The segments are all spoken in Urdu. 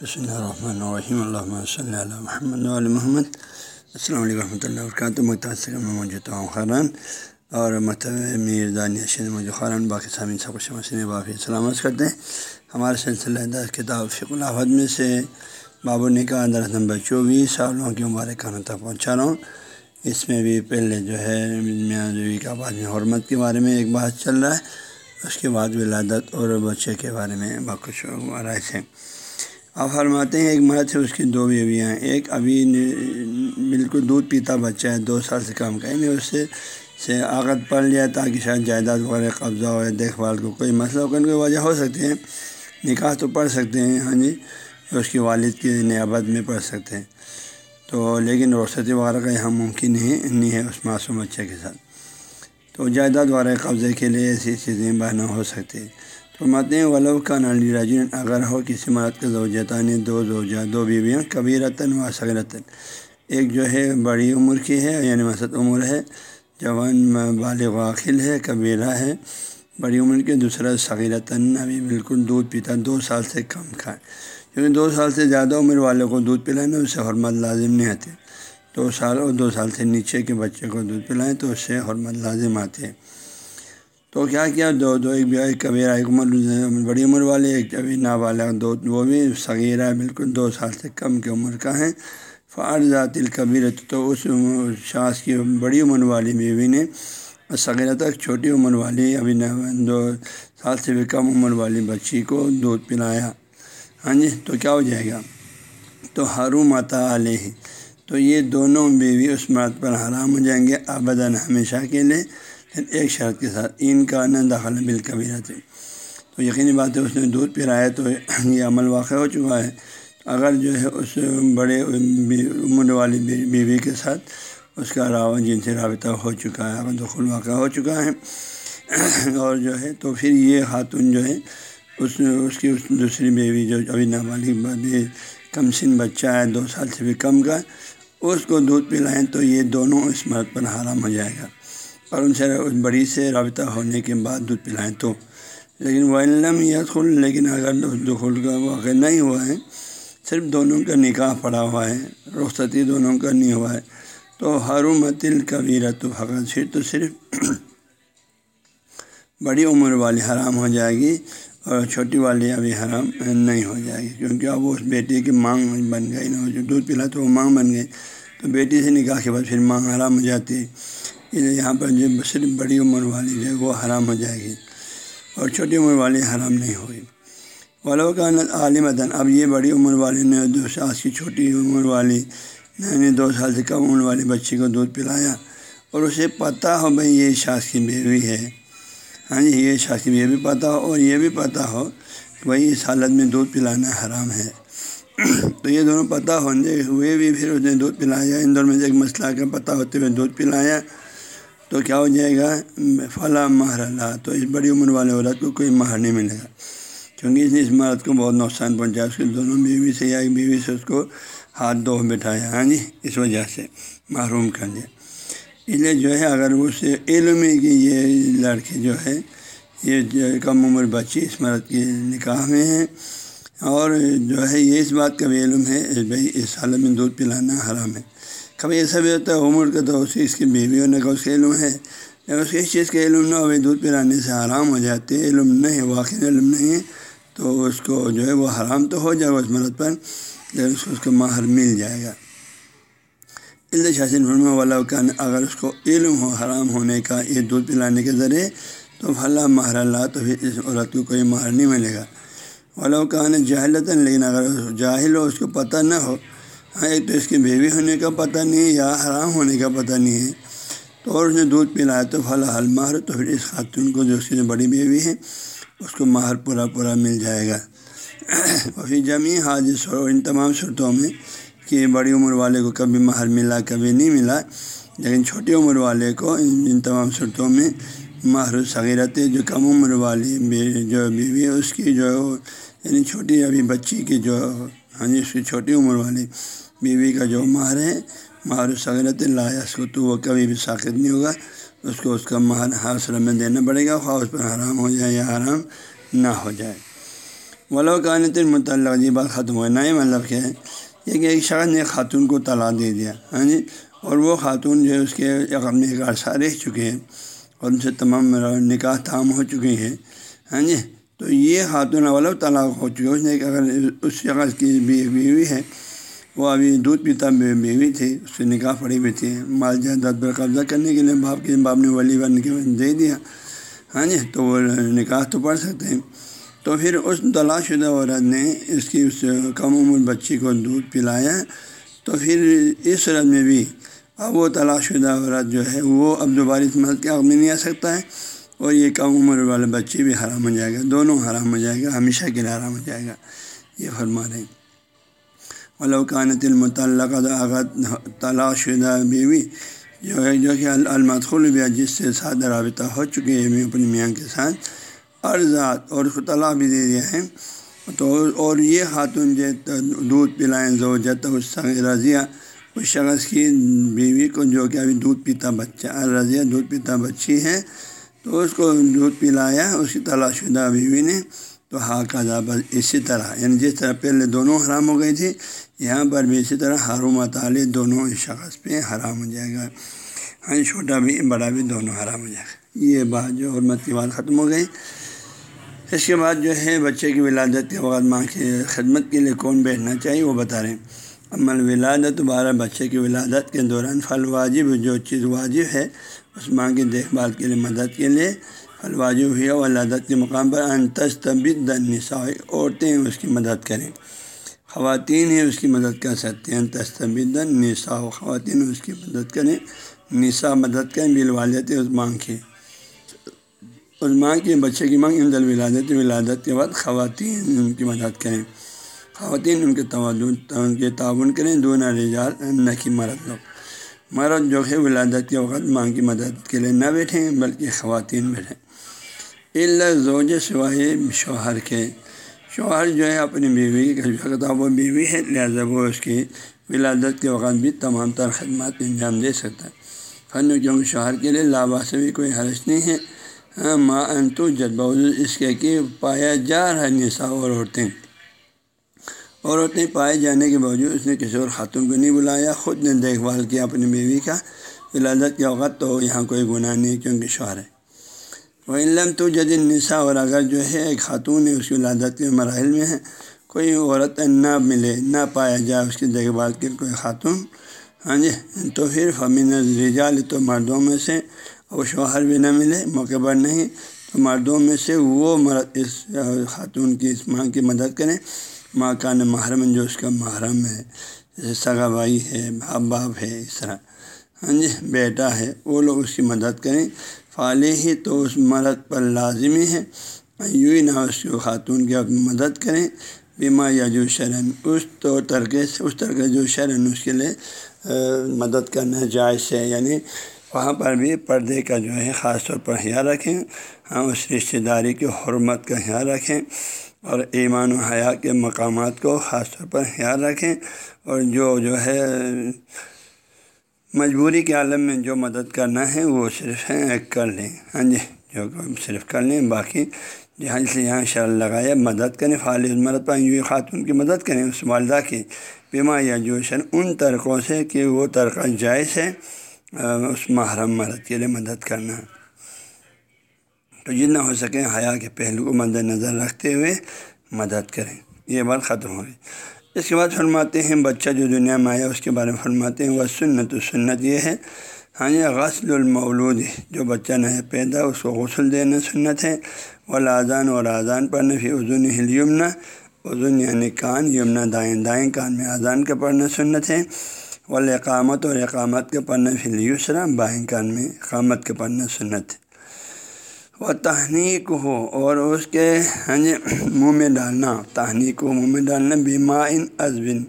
بسم اللہ الرحمن الرحیم اللہ صلی اللہ محمد علیہ محمد السلام علیکم ورحمۃ اللہ وبرکاتہ متاثر میں موجود ہوں خران اور متو میر دانیہ مجھے خران باقی سامعین سب کچھ مسئلہ باقی سلامت کرتے ہیں ہمارے سلسلہ کتاب فق الحد میں سے بابو نکاح درس نمبر چوبیس سالوں کی مبارک خانوں تک پہنچا رہا ہوں اس میں بھی پہلے جو ہے میاں جوئی کا بعد میں حرمت کے بارے میں ایک بات چل رہا ہے اس کے بعد ولادت اور بچے کے بارے میں باقی رائے سے آپ فرماتے ہیں ایک مرد سے اس کی دو بیویاں ہیں۔ ایک ابھی بالکل دودھ پیتا بچہ ہے، دو سال سے کم کا یعنی اس سے سے عقد پڑھ لیا تاکہ شاید جائیداد وغیرہ قبضہ ہو یا دیکھ بھال کو کوئی مسئلہ ہو کوئی وجہ ہو سکتی ہے نکاح تو پڑھ سکتے ہیں ہاں جی اس کی والد کی نیابت میں پڑھ سکتے ہیں۔ تو لیکن روستی وغیرہ کا یہاں ممکن نہیں نہیں ہے اس معصوم بچے کے ساتھ۔ تو جائیداد وغیرہ قبضے کے لیے ایسی چیزیں بہنا ہو سکتی ہے تو متیں ولو کا نالی راجن اگر ہو کسی مرد کے زوجتانی دو زوجہ دو بیویاں کبھی رتن و سگرتن ایک جو ہے، بڑی عمر کی ہے یعنی مسد عمر ہے، جوان، بالغ واخل ہے، کبیرہ ہے۔ بڑی عمر کے، دوسرا صغیرتاً، ابھی بالکل دودھ پیتا، دو سال سے کم کھائے کیونکہ دو سال سے زیادہ عمر والے کو دودھ پلانا، اس سے حرمت لازم نہیں آتی۔ دو سال اور دو سال سے نیچے کے بچے کو دودھ پلائیں، تو اس سے حرمت لازم آتی ہے۔ تو کیا کیا؟ دو دو ایک ایک کبیرہ ایک عمر بڑی عمر والے، ایک ابھی نابالغ، دو، وہ بھی صغیرہ بالکل دو سال سے کم کی عمر کا ہے فارضات القبیر تو اس شاخ کی بڑی عمر والی بیوی نے، صغیرہ تک چھوٹی عمر والی، ابھی دو سال سے بھی کم عمر والی بچی کو دودھ پلایا۔ ہاں جی تو کیا ہو جائے گا؟ تو حروم عطا علیہ۔ تو یہ دونوں بیوی اس مرد پر حرام ہو جائیں گے آبدن ہمیشہ کے لیے۔ ایک شرط کے ساتھ ان کا نہ داخلہ بل کبھی رہتے تو یقینی بات ہے اس نے دودھ پلایا تو یہ عمل واقع ہو چکا ہے۔ اگر جو ہے اس بڑے عمر والی بیوی کے ساتھ اس کا راو جن سے رابطہ ہو چکا ہے اگر دخل واقع ہو چکا ہے۔ اور جو ہے تو پھر یہ خاتون جو ہے اس اس کی اس دوسری بیوی جو ابھی نابالغ کم سن بچہ ہے، دو سال سے بھی کم کا اس کو دودھ پلائیں تو یہ دونوں اس مرد پر حرام ہو جائے گا۔ اور ان سے بڑی سے رابطہ ہونے کے بعد دودھ پلائیں تو لیکن ولم یا خل لیکن اگر دخل کا واقع نہیں ہوا ہے، صرف دونوں کا نکاح پڑا ہوا ہے، رخصتی دونوں کا نہیں ہوا ہے، تو حرمت القبیرت تو حقت پھر تو صرف بڑی عمر والی حرام ہو جائے گی اور چھوٹی والی ابھی حرام نہیں ہو جائے گی، کیونکہ اب وہ اس بیٹی کی مانگ بن گئی نا، جو دودھ پلا تو وہ مانگ بن گئی، تو بیٹی سے نکاح کے بعد پھر مانگ حرام ہو جاتی ہے۔ یعنی یہاں پر جو صرف بڑی عمر والی جو ہے وہ حرام ہو جائے گی اور چھوٹی عمر والی حرام نہیں ہوگی ولو کا عالم اب یہ بڑی عمر والی نے دو سال کی چھوٹی عمر والی نے دو سال سے کم عمر والی بچی کو دودھ پلایا اور اسے پتہ ہو بھائی یہ شاخ کی بیوی ہے۔ ہاں جی یہ شاخ کی بیوی پتہ ہو اور یہ بھی پتہ ہو کہ بھائی اس حالت میں دودھ پلانا حرام ہے۔ تو یہ دونوں پتہ ہونے ہوئے بھی پھر اس نے دودھ پلایا۔ ان دونوں میں سے ایک مسئلہ کا پتہ ہوتے ہوئے دودھ پلایا۔ تو کیا ہو جائے گا؟ فلاں مہر اللہ۔ تو اس بڑی عمر والے عورت کو کوئی مہر نہیں ملے گا۔ کیونکہ اس نے اس مرد کو بہت نقصان پہنچایا، اس کے دونوں بیوی سے یا ایک بیوی سے اس کو ہاتھ دو بٹھایا ہاں جی؟ اس وجہ سے محروم کر دیا۔ اس لیے جو ہے، اگر اس علم ہے کہ یہ لڑکی جو ہے، یہ جو کم عمر بچی اس مرد کی نکاح میں ہے، اور جو ہے، یہ اس بات کا بھی علم ہے بھائی، اس حالت میں دودھ پلانا حرام ہے۔ کبھی ایسا بھی ہوتا ہے، عمر کا تو اس اس کی بیوی ہونے کا اس کا علم ہے۔ اگر اس کی اس چیز کا علم نہ ہو دودھ پلانے سے حرام ہو جاتے علم نہیں، واقعی علم نہیں ہے۔ تو اس کو جو ہے وہ حرام تو ہو جائے گا اس مرد پر، لیکن اس کو اس کو ماہر مل جائے گا۔ شاشن فرما والا کا اگر اس کو علم ہو، حرام ہونے کا، یہ دودھ پلانے کے ذریعے، تو پھلا ماہر اللہ تو پھر اس عورت کو کوئی ماہر نہیں ملے گا۔ والا کا جاہلتاً لیکن اگر جاہل ہو، اس کو پتہ نہ ہو ہاں، ایک تو اس کی بیوی ہونے کا پتہ نہیں ہے یا حرام ہونے کا پتہ نہیں ہے۔ تو اور اس نے دودھ پلایا تو پھل حل تو پھر اس خاتون کو جو اس کی بڑی بیوی ہے، اس کو ماہر پورا پورا مل جائے گا۔ اور پھر جمی حاضر اور ان تمام صورتوں میں کہ بڑی عمر والے کو کبھی ماہر ملا، کبھی نہیں ملا۔ لیکن چھوٹی عمر والے کو ان تمام صورتوں میں ماہر صغیرت، جو کم عمر والی جو بیوی ہے، اس کی جو یعنی چھوٹی ابھی بچی کی جو ہاں جی اس کی چھوٹی عمر والی بیوی کا جو مہر ہے، مہر سغرت اللہ اس کو تو وہ کبھی بھی ساخت نہیں ہوگا۔ اس کو اس کا مہر حاصل میں دینا پڑے گا، خواہ اس پر حرام ہو جائے یا حرام نہ ہو جائے۔ ولو کانت متعلق یہ بات ختم ہو نئے مطلب کہ یہ کہ ایک شخص نے خاتون کو طلاق دے دیا ہاں جی؟ اور وہ خاتون جو ہے، اس کے اپنے ایک عرصہ رہ چکے ہیں اور ان سے تمام نکاح تام ہو چکی ہے ہاں جی؟ تو یہ خاتون والا طلاق ہو چکی ہے۔ اس نے اگر اس شخص کی بیوی ہے وہ ابھی دودھ پیتا بیوی تھی اس سے نکاح پڑی ہوئی تھی مال جائیداد پر قبضہ کرنے کے لیے باپ کے باپ نے ولی بن کے دے دیا۔ ہاں جی تو وہ نکاح تو پڑھ سکتے ہیں۔ تو پھر اس طلاق شدہ عورت نے اس کی اس کم عمر بچی کو دودھ پلایا۔ تو پھر اس صورت میں بھی اب وہ طلاق شدہ عورت جو ہے، وہ اب دوبارہ اس مرد کے حق میں نہیں آ سکتا ہے۔ اور یہ کم عمر والے بچے بھی حرام ہو جائے گا۔ دونوں حرام ہو جائے گا، ہمیشہ کے لیے حرام ہو جائے گا۔ یہ فرما رہے ہیں۔ ولوکانت المتعلق طلاق شدہ بیوی جو ہے جو کہ المدخل بھی جس سے سادہ رابطہ ہو چکی ہے اپنی میاں کے ساتھ۔ ارزاد اور اس کو طلاق بھی دے دیا ہے۔ تو اور یہ خاتون جو دودھ پلائیں زو جت اس رضیہ، اس شخص کی بیوی کو جو کہ ابھی دودھ پیتا بچہ، رضیہ دودھ پیتا بچی ہے، تو اس کو دودھ پلایا، اس کی طلاق شدہ بیوی نے۔ تو ہا کا اسی طرح یعنی جس طرح پہلے دونوں حرام ہو گئی تھی یہاں پر بھی اسی طرح حروم تعلی دونوں اس شخص پہ حرام ہو جائے گا۔ ہاں چھوٹا بھی، بڑا بھی دونوں حرام ہو جائے گا۔ یہ بات جو حرمت کی بات ختم ہو گئی۔ اس کے بعد جو ہے بچے کی ولادت کے وقت ماں کی خدمت کے لیے کون بیٹھنا چاہیے وہ بتا رہے ہیں۔ عمل ولادت دوبارہ بچے کی ولادت کے دوران پھل واجب، جو چیز واجب ہے، اس ماں کی دیکھ بھال کے لیے، مدد کے لیے پھل واجب ہوئی ولادت کے مقام پر انتظبد نساء عورتیں اس کی مدد کریں۔ خواتین ہی اس کی مدد کر سکتے ہیں تستبد نساء خواتین اس کی مدد کریں۔ نساء مدد کریں بل والد اس ماں کی۔ اس ماں کے بچے کی مانگ امدل ولادت ولادت کے بعد خواتین ان کی مدد کریں۔ خواتین ان کے توازن ان کے تعاون کریں دونوں رجال نہ کہ مرد لوگ۔ مرد جو ہے ولادت کے وقت ماں کی مدد کے لیے نہ بیٹھیں، بلکہ خواتین بیٹھیں۔ اللہ زوج سوائے شوہر کے شوہر جو ہے اپنی بیوی کی وہ بیوی ہے، لہٰذا وہ اس کی ولادت کے وقت بھی تمام تر خدمات انجام دے سکتا ہے۔ فن کیونکہ شوہر کے لیے لابا سے بھی کوئی حرض نہیں ہے۔ ہاں ماں انتو جد باوجود اس کے کہ پایا جا رہا نسا اور عورتیں۔ عورتیں پائے جانے کے باوجود اس نے کسی اور خاتون کو نہیں بلایا۔ خود نے دیکھ بھال کیا اپنی بیوی کا۔ ولادت کے وقت تو یہاں کوئی گناہ نہیں کیونکہ شوہر ہے۔ وہ علم تو جد نسا اور اگر جو ہے ایک خاتون ہے، اس کی ولادت کے مراحل میں ہے، کوئی عورت نہ ملے، نہ پایا جائے اس کی دیکھ بھال کے کوئی خاتون۔ ہاں جی تو پھر فمین رجال تو مردوں میں سے اور شوہر بھی نہ ملے، موقع پر نہیں۔ تو مردوں میں سے وہ مرد اس خاتون کی، اس ماں کی مدد کریں۔ ماں کا محرم، جو اس کا محرم ہے، جیسے سگا بھائی ہے باپ باپ ہے، اس طرح۔ ہاں جی بیٹا ہے، وہ لوگ اس کی مدد کریں۔ فالح ہی تو اس مرد پر لازمی ہے یوں ہی نہ اس کو خاتون کی مدد کریں۔ بیما یا جو شرن، اس طور طریقے سے، اس طرح جو شرن اس کے لیے مدد کرنا جائز ہے۔ یعنی وہاں پر بھی پردے کا جو ہے، خاص طور پر خیال رکھیں۔ ہاں اس رشتہ داری کی حرمت کا خیال رکھیں۔ اور ایمان و حیا کے مقامات کو خاص طور پر خیال رکھیں۔ اور جو جو ہے مجبوری کے عالم میں جو مدد کرنا ہے وہ صرف ہے کر لیں۔ ہاں جی جو صرف کر لیں، باقی جہاں سے یہاں شر لگایا، مدد کریں، فالد مرد پر یوں خاتون کی مدد کریں، اس والدہ کی۔ بیما یا جوشن ان طرقوں سے کہ وہ طرقہ جائز ہے اس محرم مرد کے لیے مدد کرنا۔ تو جتنا ہو سکے حیا کے پہلو کو مد نظر رکھتے ہوئے مدد کریں۔ یہ بات ختم ہو گئی۔ اس کے بعد فرماتے ہیں، بچہ جو دنیا میں آیا، اس کے بارے میں فرماتے ہیں، وہ سنت و سنت یہ ہے ہاں جی غسل المولود جو بچہ نیا پیدا، اس کو غسل دینا سنت ہے۔ وہ لازان اور اذان پڑھنا، پھر اذن ہلیمنا اذن یعنی کان یمنا دائیں دائیں کان میں اذان کا پڑھنا سنت ہے۔ اقامت اور اقامت کے پڑھنا، پھر یسرا، بائیں کان میں اقامت کے پڑھنا سنت۔ ہے وہ تحنیک ہو اور اس کے ہاں جی منہ میں ڈالنا۔ تحنیک ہو، منہ میں ڈالنا، بیما ان ازبن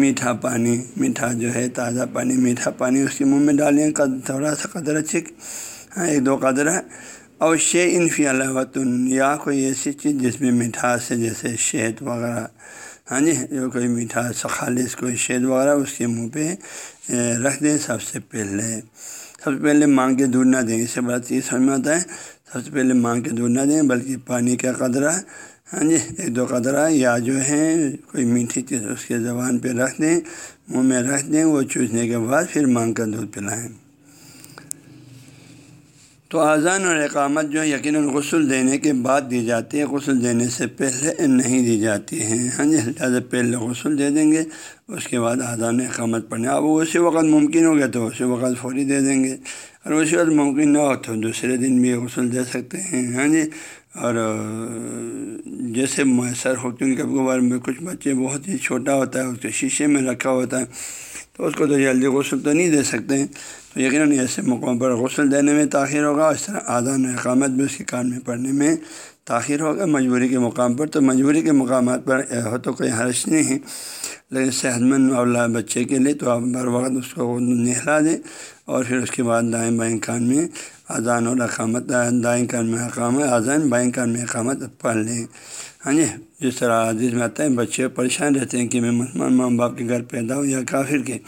میٹھا پانی، میٹھا جو ہے، تازہ پانی، میٹھا پانی اس کے منہ میں ڈالیں۔ تھوڑا سا قدر چک ہاں ایک دو قدر ہے۔ اور شے انفی علاوتن، یا کوئی ایسی چیز جس میں مٹھاس ہے، جیسے شہد وغیرہ۔ ہاں جی جو کوئی میٹھا خالص کوئی شہد وغیرہ اس کے منہ پہ رکھ دیں۔ سب سے پہلے سب سے پہلے مانگ کے دور نہ دیں۔ اس سے بڑا چیز سمجھ میں آتا ہے سب سے پہلے مانگ کے دودھ نہ دیں بلکہ پانی کا قدرہ ہاں جی ایک دو قطرہ یا جو ہے کوئی میٹھی چیز اس کے زبان پہ رکھ دیں، منہ میں رکھ دیں، وہ چوسنے کے بعد پھر مانگ کا دودھ پلائیں۔ تو اذان اور اقامت جو ہے یقیناً غسل دینے کے بعد دی جاتی ہے غسل دینے سے پہلے نہیں دی جاتی ہے ہاں جی لہٰذا پہلے غسل دے دیں گے، اس کے بعد اذان اقامت پڑھیں اب اسی وقت ممکن ہو گیا تو اسی وقت فوری دے دیں گے۔ اور اسی وقت ممکن نہ ہو تو دوسرے دن بھی غسل دے سکتے ہیں۔ ہاں جی اور جیسے میسر ہو کیونکہ کبھی کبھار میں کچھ بچے بہت ہی چھوٹا ہوتا ہے، اس کے شیشے میں رکھا ہوتا ہے، تو اس کو تو جلدی غسل تو نہیں دے سکتے ہیں۔ یقیناً ایسے موقعوں پر غسل دینے میں تاخیر ہوگا۔ اس طرح آدان اقامت بھی اس کے کان میں پڑھنے میں تاخیر ہوگا۔ مجبوری کے مقام پر تو مجبوری کے مقامات پر ہو تو کوئی حرش نہیں ہے۔ لیکن صحت مند اولا بچے کے لیے تو آپ بر وقت اس کو نہلا دیں اور پھر اس کے بعد دائیں بائیں کان میں اذان اور اقامت، دائیں کان میں اقامت اذان بائیں کان میں اقامت پڑھ لیں۔ ہاں جی جس طرح عزیز میں آتا ہے، بچے پریشان رہتے ہیں کہ میں مسلمان ماں باپ کے گھر پیدا ہوں یا کافر کے۔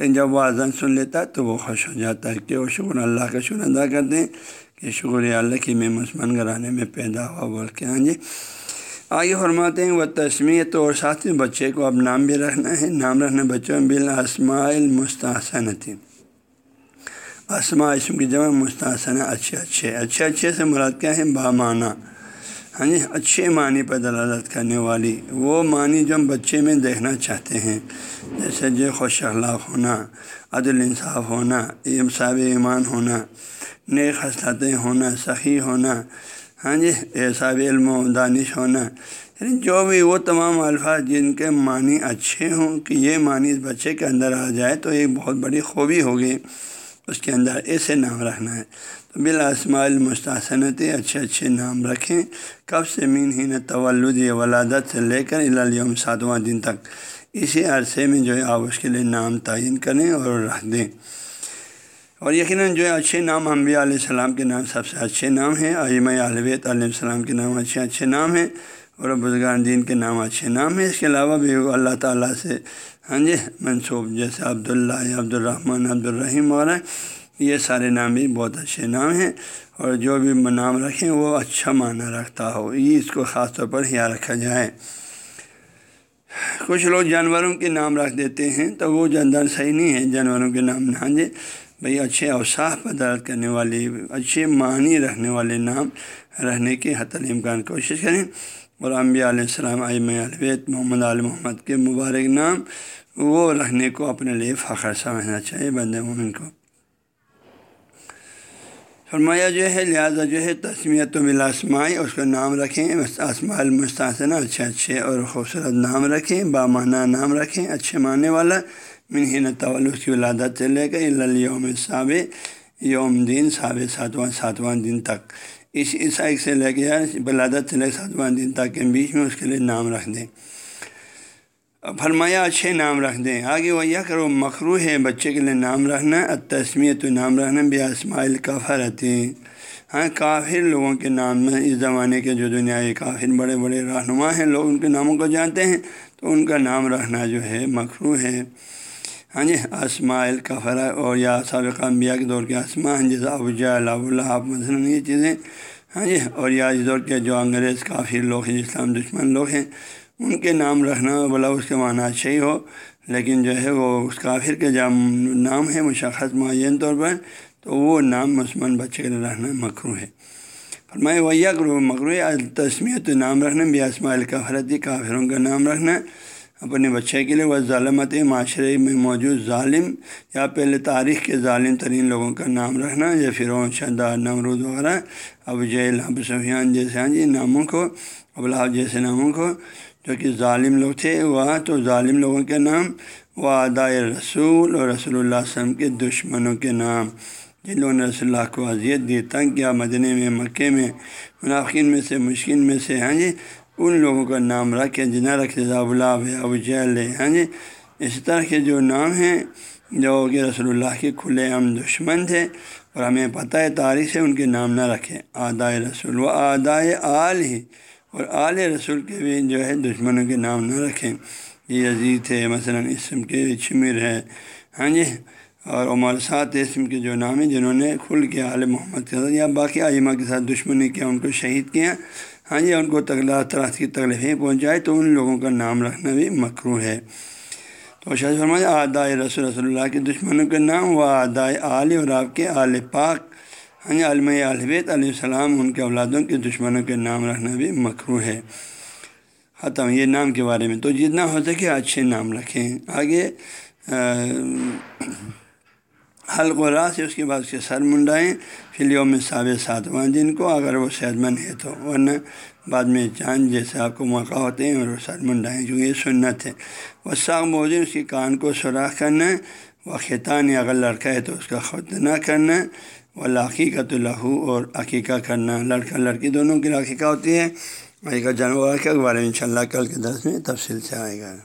لیکن جب وہ اذان سن لیتا ہے تو وہ خوش ہو جاتا ہے کہ وہ شکر اللہ کا شکر ادا کرتے ہیں کہ شکر اللہ کہ میں مسلمان گھرانے میں پیدا ہوا بول کے۔ ہاں جی۔ آگے فرماتے ہیں وہ تسمیت اور ساتھ ہی بچے کو اب نام بھی رکھنا ہے۔ نام رکھنا بچوں میں بالآسماء مستحسن تھی اسما اسم کی جمع مستحسن اچھے اچھے۔ اچھے اچھے سے مراد کیا ہے؟ بامانہ ہاں جی اچھے معنی پر دلالت کرنے والی، وہ معنی جو ہم بچے میں دیکھنا چاہتے ہیں، جیسے جو خوش اخلاق ہونا، عدل انصاف ہونا صاب ایمان ہونا، نیک حسلتیں ہونا سخی ہونا ہاں جی صاب علم و دانش ہونا یعنی جو بھی وہ تمام الفاظ جن کے معنی اچھے ہوں، کہ یہ معنی اس بچے کے اندر آ جائے، تو ایک بہت بڑی خوبی ہوگی۔ اس کے اندر ایسے نام رکھنا ہے۔ تو بالآسما المستحسنتی اچھے اچھے نام رکھیں۔ کب سے مین ہی نہ تولد ولادت سے لے کر الم ساتواں دن تک۔ اسی عرصے میں جو ہے آپ اس کے لیے نام تعین کریں اور رکھ دیں۔ اور یقیناً جو ہے اچھے نام انبیاء علیہ السلام کے نام سب سے اچھے نام ہیں۔ عیم الویت علیہ السلام کے نام اچھے اچھے نام ہیں۔ اور بزرگان دین کے نام اچھے نام ہیں۔ اس کے علاوہ بھی اللہ تعالیٰ سے ہاں جی منصوب جیسے عبداللہ عبد الرحمٰن عبد الرحیم یہ سارے نام بھی بہت اچھے نام ہیں اور جو بھی نام رکھیں وہ اچھا معنی رکھتا ہو، یہ اس کو خاص طور پر خیال رکھا جائے۔ کچھ لوگ جانوروں کے نام رکھ دیتے ہیں تو وہ جاندار صحیح نہیں ہے، جانوروں کے نام ہاں جی بھائی اچھے اوساف پر درد کرنے والے اچھے معنی رکھنے والے نام رہنے کی حت الامکان کوشش کریں۔ اور انبیاء علیہ السلام عیم البیت محمد علیہ محمد کے مبارک نام وہ رکھنے کو اپنے لیے فخر سمجھنا چاہیے بند مومن کو۔ فرمایا جو ہے، لہٰذا جو ہے تسمیت و بلاسمائی اس کا نام رکھیں۔ آسما المستحسنہ، اچھے اچھے اور خوبصورت نام رکھیں۔ بامانہ نام رکھیں، اچھے معنی والا۔ منہین طول اس کی ولادت سے لے کر یوم صاب یوم دین صاب ساتواں ساتواں دن تک۔ اس عیسائی سے لے کے ولادت سے لے ساتواں دن تک کے بیچ میں اس کے لیے نام رکھ دیں۔ فرمایا، اچھے نام رکھ دیں۔ آگے وہ یہ کرو مخرو ہے بچے کے لیے نام رکھنا تسمیت نام رکھنا بھی اسماعیل کافر رہتے ہیں ہاں کافر لوگوں کے نام میں، اس زمانے کے جو دنیا کافر بڑے بڑے رہنما ہیں، لوگ ان کے ناموں کو جانتے ہیں، تو ان کا نام رکھنا جو ہے مخرو ہے۔ ہاں جی اسماعیل کفر اور یا سابقہ انبیاء کے دور کے اسما ہیں، جیسے ابوجا اللہ اللہ مثلاً یہ چیزیں۔ ہاں جی اور یا اس دور کے جو انگریز کافر لوگ ہیں اسلام دشمن لوگ ہیں ان کے نام رکھنا بلا اس کے معنی اچھا ہی ہو، لیکن جو ہے وہ اس کافر کے جب نام ہے مشخص معین طور پر، تو وہ نام مسلمان بچے کے لیے رہنا مکرو ہے۔ فرمائے ویا کرو مکرو تسمیت نام رکھنا بھی اسماعیل کا کافروں کا نام رکھنا، اپنے بچے کے لیے وہ ظالمت معاشرے میں موجود ظالم، یا پہلے تاریخ کے ظالم ترین لوگوں کا نام رکھنا، یا فرون شدہ نمرود وغیرہ، ابو جیل ابو سفیان جیسے ہاں جی ناموں کو ابلا جیسے ناموں کو جو کہ ظالم لوگ تھے وہاں تو ظالم لوگوں کے نام، وہ ادائے رسول اور رسول اللہ علیہ وسلم کے دشمنوں کے نام، جنہوں نے رسول اللہ کو اذیت دی، تنگ کیا مدنے میں، مکے میں، منافقین میں سے مشکل میں سے ہاں جی؟ ان لوگوں کا نام رکھے، جنہیں رکھے ضابلاب ہے، ابو جہل ہے ہاں جی؟ اس طرح کے جو نام ہیں، جو کہ رسول اللہ کے کھلے عام دشمن تھے، اور ہمیں پتہ ہے، تاریخ سے ان کے نام نہ رکھے آدائے رسول و آدائے آل ہی۔ اور آل رسول کے بھی جو ہے دشمنوں کے نام نہ رکھیں۔ یہ عزیز ہے مثلاً اسم کے چمر ہے۔ ہاں جی؟ اور عمر سات اسم کے جو نام ہیں، جنہوں نے کھل کے عال محمد کے ساتھ یا باقی آئمہ کے ساتھ دشمنی کیا، ان کو شہید کیا۔ ہاں جی؟ ان کو تغلا طرح کی تکلیفیں پہنچائے تو ان لوگوں کا نام رکھنا بھی مکرو ہے۔ تو شاہ فرمائے آدائے رسول رسول اللہ کے دشمنوں کے نام و آدائے عال اور آپ کے آل پاک۔ ہاں جی علم البیت علیہ السلام، ان کے اولادوں کے دشمنوں کے نام رکھنا بھی مکرو ہے۔ ختم یہ نام کے بارے میں تو جتنا ہو سکے اچھے نام رکھیں۔ آگے حلق و راس اس کے بعد اس کے سر منڈائیں، پھر یوم صاب ساتواں دن کو اگر وہ صحت مند ہے تو، ورنہ بعد میں چاند جیسے آپ کو موقع ہوتے ہیں اور وہ سر منڈائیں جو یہ سنت ہے۔ وہ ساگ موزن اس کے کان کو سوراخ کرنا، وہ خیطان اگر لڑکا ہے تو اس کا خود نہ کرنا۔ وہ تو لہو اور عقیقہ کرنا، لڑکا لڑکی دونوں کی عقیقہ ہوتی ہے عقیقہ جانور کے بارے میں ان شاء اللہ کل کے درس میں تفصیل سے آئے گا۔